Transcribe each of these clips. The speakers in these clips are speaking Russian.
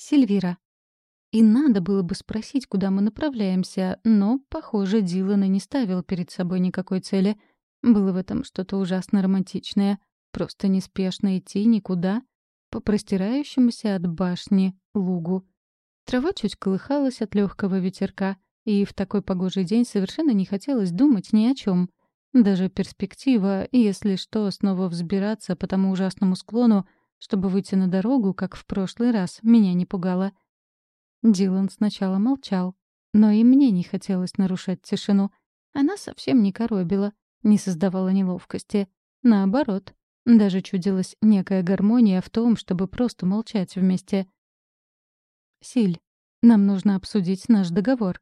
Сильвира. И надо было бы спросить, куда мы направляемся, но, похоже, Дилан и не ставил перед собой никакой цели. Было в этом что-то ужасно романтичное. Просто неспешно идти никуда, по простирающемуся от башни лугу. Трава чуть колыхалась от легкого ветерка, и в такой погожий день совершенно не хотелось думать ни о чем. Даже перспектива, если что, снова взбираться по тому ужасному склону, чтобы выйти на дорогу, как в прошлый раз, меня не пугало. Дилан сначала молчал, но и мне не хотелось нарушать тишину. Она совсем не коробила, не создавала неловкости. Наоборот, даже чудилась некая гармония в том, чтобы просто молчать вместе. «Силь, нам нужно обсудить наш договор».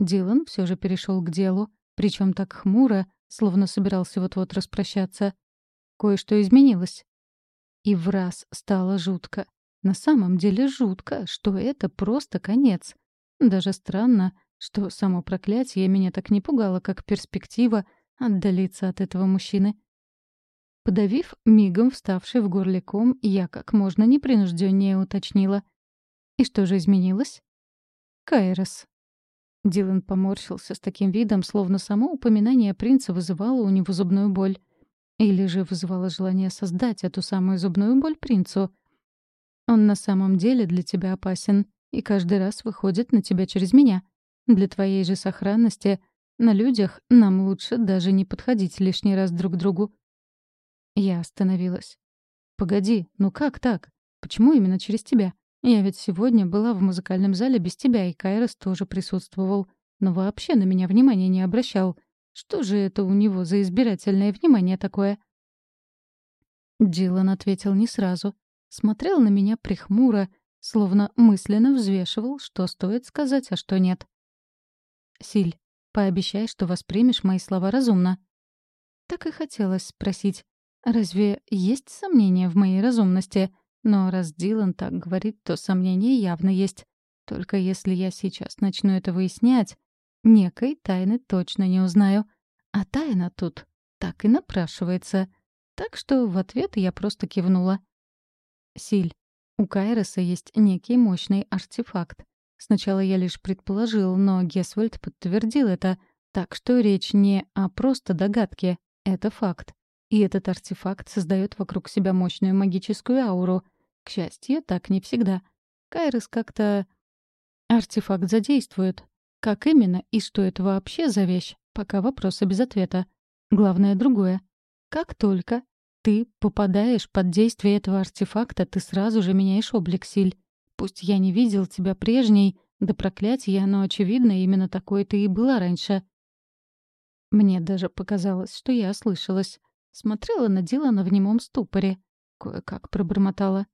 Дилан все же перешел к делу, причем так хмуро, словно собирался вот-вот распрощаться. Кое-что изменилось. И в раз стало жутко. На самом деле жутко, что это просто конец. Даже странно, что само проклятие меня так не пугало, как перспектива отдалиться от этого мужчины. Подавив мигом вставший в горле ком, я как можно непринужденнее уточнила. «И что же изменилось?» «Кайрос». Дилан поморщился с таким видом, словно само упоминание принца вызывало у него зубную боль. Или же вызывало желание создать эту самую зубную боль принцу. Он на самом деле для тебя опасен и каждый раз выходит на тебя через меня. Для твоей же сохранности на людях нам лучше даже не подходить лишний раз друг к другу. Я остановилась. «Погоди, ну как так? Почему именно через тебя? Я ведь сегодня была в музыкальном зале без тебя, и Кайрос тоже присутствовал, но вообще на меня внимания не обращал. Что же это у него за избирательное внимание такое? Дилан ответил не сразу. Смотрел на меня прихмуро, словно мысленно взвешивал, что стоит сказать, а что нет. «Силь, пообещай, что воспримешь мои слова разумно». Так и хотелось спросить, разве есть сомнения в моей разумности? Но раз Дилан так говорит, то сомнения явно есть. Только если я сейчас начну это выяснять, Некой тайны точно не узнаю. А тайна тут так и напрашивается. Так что в ответ я просто кивнула. Силь, у Кайроса есть некий мощный артефакт. Сначала я лишь предположил, но Гесвальд подтвердил это, так что речь не о просто догадке, это факт. И этот артефакт создает вокруг себя мощную магическую ауру. К счастью, так не всегда. Кайрос как-то... Артефакт задействует, как именно и что это вообще за вещь, пока вопросы без ответа. Главное другое. Как только ты попадаешь под действие этого артефакта, ты сразу же меняешь облик Силь. Пусть я не видел тебя прежней, да проклятие, но, очевидно, именно такой ты и была раньше. Мне даже показалось, что я ослышалась. Смотрела на Дилана в немом ступоре. Кое-как пробормотала.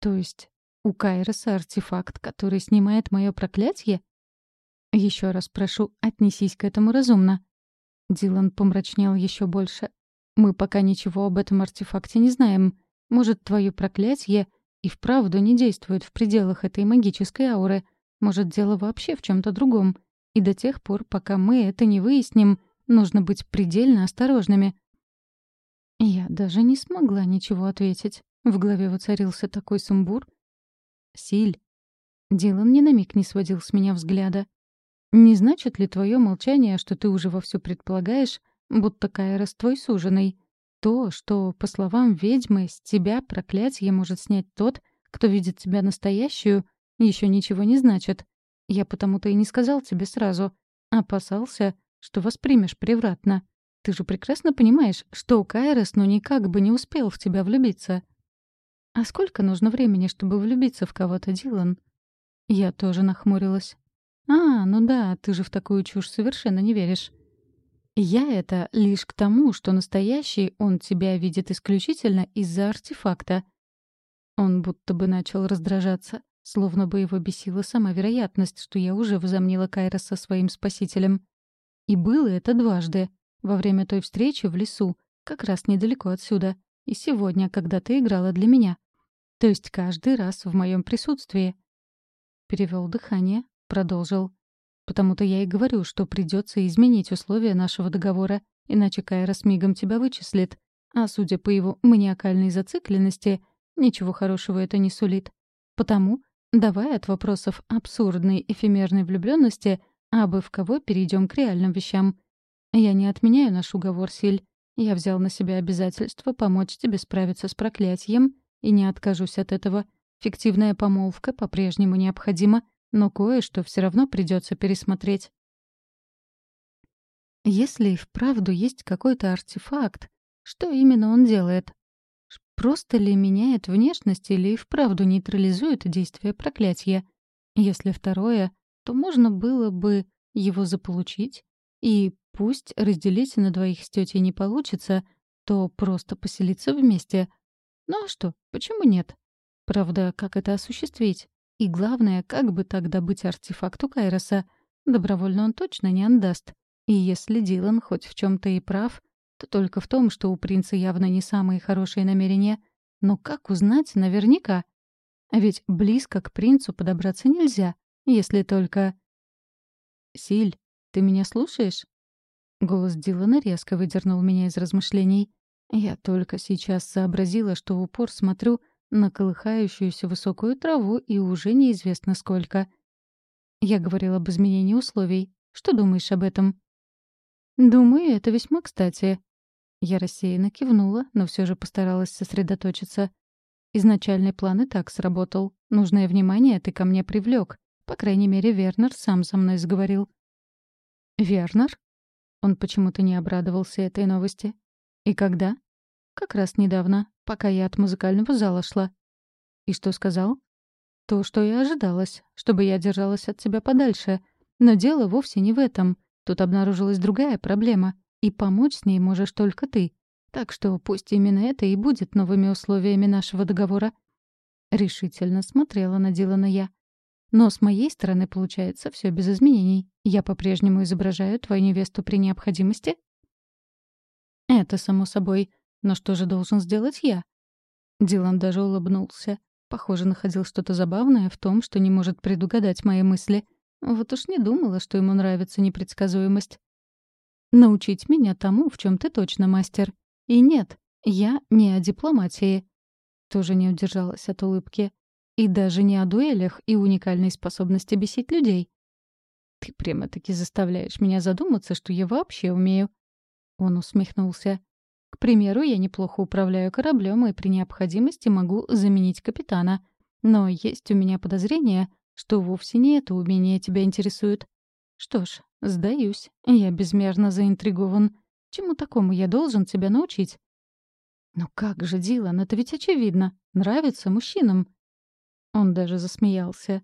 То есть у Кайроса артефакт, который снимает мое проклятие? Еще раз прошу, отнесись к этому разумно». Дилан помрачнел еще больше. «Мы пока ничего об этом артефакте не знаем. Может, твое проклятие и вправду не действует в пределах этой магической ауры. Может, дело вообще в чем то другом. И до тех пор, пока мы это не выясним, нужно быть предельно осторожными». Я даже не смогла ничего ответить. В голове воцарился такой сумбур. «Силь». Дилан ни на миг не сводил с меня взгляда. Не значит ли твое молчание, что ты уже вовсю предполагаешь, будто Кайрос твой суженый? То, что, по словам ведьмы, с тебя проклятие может снять тот, кто видит тебя настоящую, еще ничего не значит. Я потому-то и не сказал тебе сразу. Опасался, что воспримешь превратно. Ты же прекрасно понимаешь, что Кайрос ну никак бы не успел в тебя влюбиться. А сколько нужно времени, чтобы влюбиться в кого-то, Дилан? Я тоже нахмурилась. «А, ну да, ты же в такую чушь совершенно не веришь». «Я это лишь к тому, что настоящий он тебя видит исключительно из-за артефакта». Он будто бы начал раздражаться, словно бы его бесила сама вероятность, что я уже возомнила Кайроса своим спасителем. И было это дважды. Во время той встречи в лесу, как раз недалеко отсюда, и сегодня, когда ты играла для меня. То есть каждый раз в моем присутствии. Перевел дыхание, продолжил. «Потому-то я и говорю, что придется изменить условия нашего договора, иначе Кайра с мигом тебя вычислит. А судя по его маниакальной зацикленности, ничего хорошего это не сулит. Потому давай от вопросов абсурдной эфемерной влюбленности, абы в кого перейдем к реальным вещам. Я не отменяю наш уговор, Силь. Я взял на себя обязательство помочь тебе справиться с проклятием и не откажусь от этого. Фиктивная помолвка по-прежнему необходима, но кое-что все равно придется пересмотреть. Если и вправду есть какой-то артефакт, что именно он делает? Просто ли меняет внешность или и вправду нейтрализует действие проклятия? Если второе, то можно было бы его заполучить, и пусть разделить на двоих с тетей не получится, то просто поселиться вместе. Ну а что, почему нет? Правда, как это осуществить? И главное, как бы так добыть артефакт у Кайроса? Добровольно он точно не отдаст. И если Дилан хоть в чем то и прав, то только в том, что у принца явно не самые хорошие намерения. Но как узнать наверняка? Ведь близко к принцу подобраться нельзя, если только... «Силь, ты меня слушаешь?» Голос Дилана резко выдернул меня из размышлений. Я только сейчас сообразила, что в упор смотрю на колыхающуюся высокую траву и уже неизвестно сколько. Я говорила об изменении условий. Что думаешь об этом? «Думаю, это весьма кстати». Я рассеянно кивнула, но все же постаралась сосредоточиться. Изначальный план и так сработал. Нужное внимание ты ко мне привлек. По крайней мере, Вернер сам со мной заговорил. «Вернер?» Он почему-то не обрадовался этой новости. «И когда?» «Как раз недавно, пока я от музыкального зала шла». «И что сказал?» «То, что и ожидалось, чтобы я держалась от тебя подальше. Но дело вовсе не в этом. Тут обнаружилась другая проблема, и помочь с ней можешь только ты. Так что пусть именно это и будет новыми условиями нашего договора. Решительно смотрела на Дилана я. Но с моей стороны получается все без изменений. Я по-прежнему изображаю твою невесту при необходимости? Это само собой. Но что же должен сделать я? Дилан даже улыбнулся. Похоже, находил что-то забавное в том, что не может предугадать мои мысли. Вот уж не думала, что ему нравится непредсказуемость. Научить меня тому, в чем ты точно мастер. И нет, я не о дипломатии. Тоже не удержалась от улыбки. И даже не о дуэлях и уникальной способности бесить людей. Ты прямо-таки заставляешь меня задуматься, что я вообще умею. Он усмехнулся. К примеру, я неплохо управляю кораблем и при необходимости могу заменить капитана. Но есть у меня подозрение, что вовсе не это умение тебя интересует. Что ж, сдаюсь. Я безмерно заинтригован. Чему такому я должен тебя научить? Ну как же, Дилан, это ведь очевидно. Нравится мужчинам. Он даже засмеялся.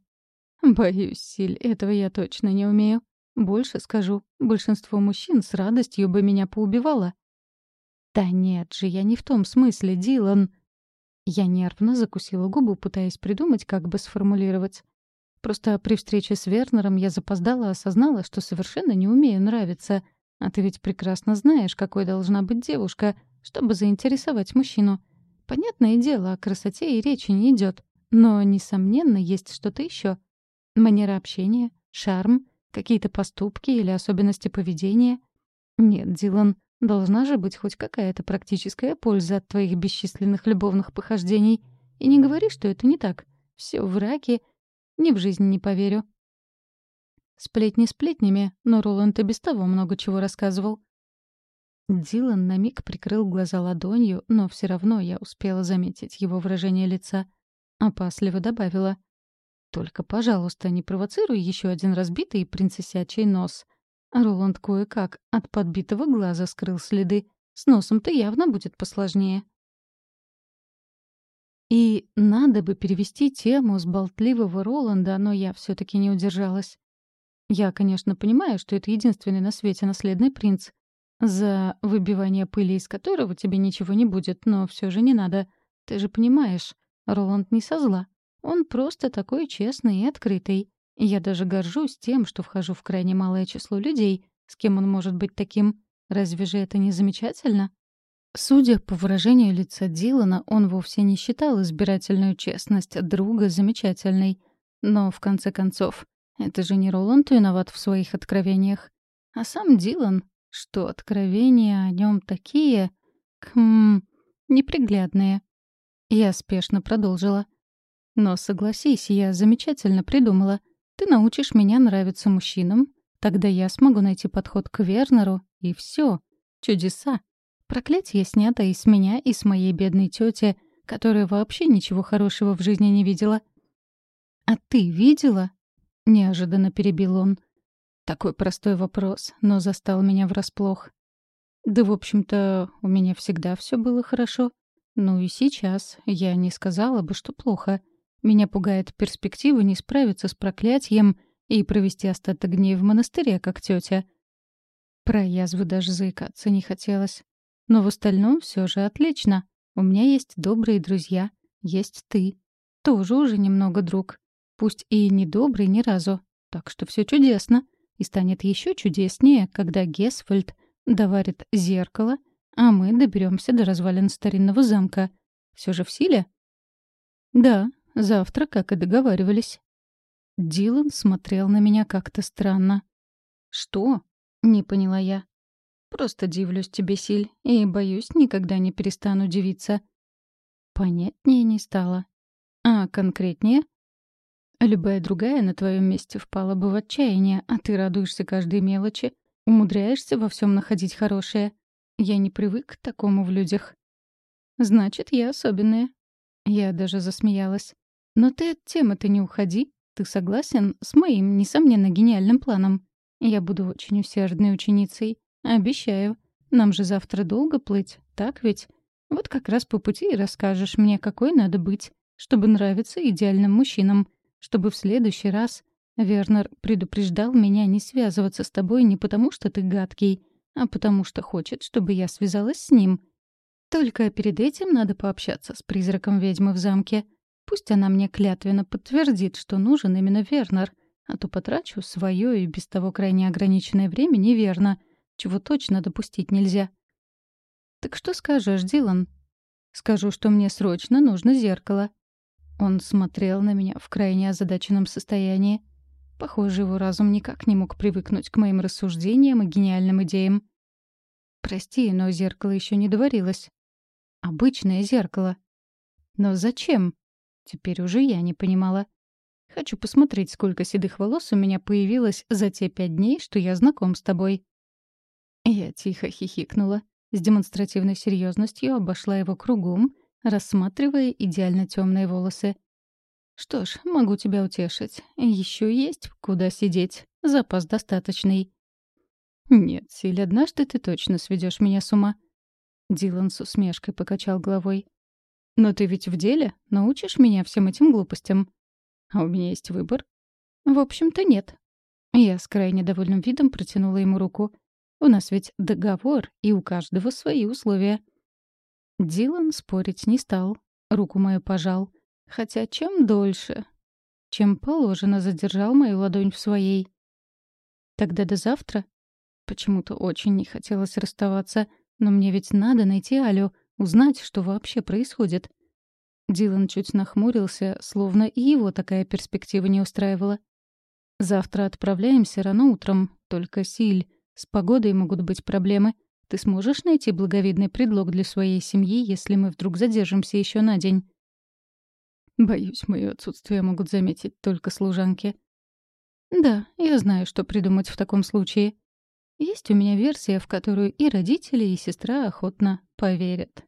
Боюсь, Силь, этого я точно не умею. Больше скажу, большинство мужчин с радостью бы меня поубивало. Да нет же, я не в том смысле, Дилан. Я нервно закусила губу, пытаясь придумать, как бы сформулировать. Просто при встрече с Вернером я запоздала осознала, что совершенно не умею нравиться. А ты ведь прекрасно знаешь, какой должна быть девушка, чтобы заинтересовать мужчину. Понятное дело, о красоте и речи не идет. Но, несомненно, есть что-то еще. Манера общения, шарм, какие-то поступки или особенности поведения. Нет, Дилан, должна же быть хоть какая-то практическая польза от твоих бесчисленных любовных похождений. И не говори, что это не так. Все враки ни в жизнь не поверю. Сплетни сплетнями, но Роланд и без того много чего рассказывал. Дилан на миг прикрыл глаза ладонью, но все равно я успела заметить его выражение лица. Опасливо добавила. «Только, пожалуйста, не провоцируй еще один разбитый принцессячий нос». Роланд кое-как от подбитого глаза скрыл следы. С носом-то явно будет посложнее. И надо бы перевести тему с болтливого Роланда, но я все таки не удержалась. Я, конечно, понимаю, что это единственный на свете наследный принц, за выбивание пыли из которого тебе ничего не будет, но все же не надо. Ты же понимаешь, Роланд не со зла. Он просто такой честный и открытый. Я даже горжусь тем, что вхожу в крайне малое число людей, с кем он может быть таким. Разве же это не замечательно? Судя по выражению лица Дилана, он вовсе не считал избирательную честность друга замечательной. Но, в конце концов, это же не Роланд виноват в своих откровениях. А сам Дилан, что откровения о нем такие... Хм... неприглядные. Я спешно продолжила. Но согласись, я замечательно придумала. Ты научишь меня нравиться мужчинам, тогда я смогу найти подход к Вернеру, и все. Чудеса. Проклятие снято и с меня, и с моей бедной тети, которая вообще ничего хорошего в жизни не видела. «А ты видела?» — неожиданно перебил он. Такой простой вопрос, но застал меня врасплох. Да, в общем-то, у меня всегда все было хорошо. Ну и сейчас я не сказала бы, что плохо. Меня пугает перспектива не справиться с проклятием и провести остаток дней в монастыре, как тетя. Про язву даже заикаться не хотелось. Но в остальном все же отлично. У меня есть добрые друзья, есть ты. Тоже уже немного друг. Пусть и не добрый ни разу. Так что все чудесно. И станет еще чудеснее, когда Гесфальд доварит зеркало, а мы доберемся до развалин старинного замка. Все же в силе? Да, завтра, как и договаривались. Дилан смотрел на меня как-то странно. Что? Не поняла я. Просто дивлюсь тебе, Силь, и, боюсь, никогда не перестану удивиться. Понятнее не стало. А конкретнее? Любая другая на твоем месте впала бы в отчаяние, а ты радуешься каждой мелочи, умудряешься во всем находить хорошее. Я не привык к такому в людях. Значит, я особенная. Я даже засмеялась. Но ты от темы-то не уходи. Ты согласен с моим, несомненно, гениальным планом? Я буду очень усердной ученицей. Обещаю. Нам же завтра долго плыть, так ведь? Вот как раз по пути и расскажешь мне, какой надо быть, чтобы нравиться идеальным мужчинам чтобы в следующий раз Вернер предупреждал меня не связываться с тобой не потому, что ты гадкий, а потому что хочет, чтобы я связалась с ним. Только перед этим надо пообщаться с призраком ведьмы в замке. Пусть она мне клятвенно подтвердит, что нужен именно Вернер, а то потрачу свое и без того крайне ограниченное время неверно, чего точно допустить нельзя. «Так что скажешь, Дилан?» «Скажу, что мне срочно нужно зеркало. Он смотрел на меня в крайне озадаченном состоянии. Похоже, его разум никак не мог привыкнуть к моим рассуждениям и гениальным идеям. «Прости, но зеркало еще не доварилось». «Обычное зеркало». «Но зачем?» Теперь уже я не понимала. «Хочу посмотреть, сколько седых волос у меня появилось за те пять дней, что я знаком с тобой». Я тихо хихикнула, с демонстративной серьезностью обошла его кругом — рассматривая идеально темные волосы. «Что ж, могу тебя утешить. Еще есть куда сидеть. Запас достаточный». «Нет, Силь, однажды ты точно сведешь меня с ума». Дилан с усмешкой покачал головой. «Но ты ведь в деле? Научишь меня всем этим глупостям?» «А у меня есть выбор?» «В общем-то, нет». Я с крайне довольным видом протянула ему руку. «У нас ведь договор, и у каждого свои условия». Дилан спорить не стал, руку мою пожал. Хотя чем дольше, чем положено, задержал мою ладонь в своей. Тогда до завтра? Почему-то очень не хотелось расставаться, но мне ведь надо найти Алю, узнать, что вообще происходит. Дилан чуть нахмурился, словно и его такая перспектива не устраивала. «Завтра отправляемся рано утром, только Силь. С погодой могут быть проблемы. Ты сможешь найти благовидный предлог для своей семьи, если мы вдруг задержимся еще на день? Боюсь, мое отсутствие могут заметить только служанки. Да, я знаю, что придумать в таком случае. Есть у меня версия, в которую и родители, и сестра охотно поверят.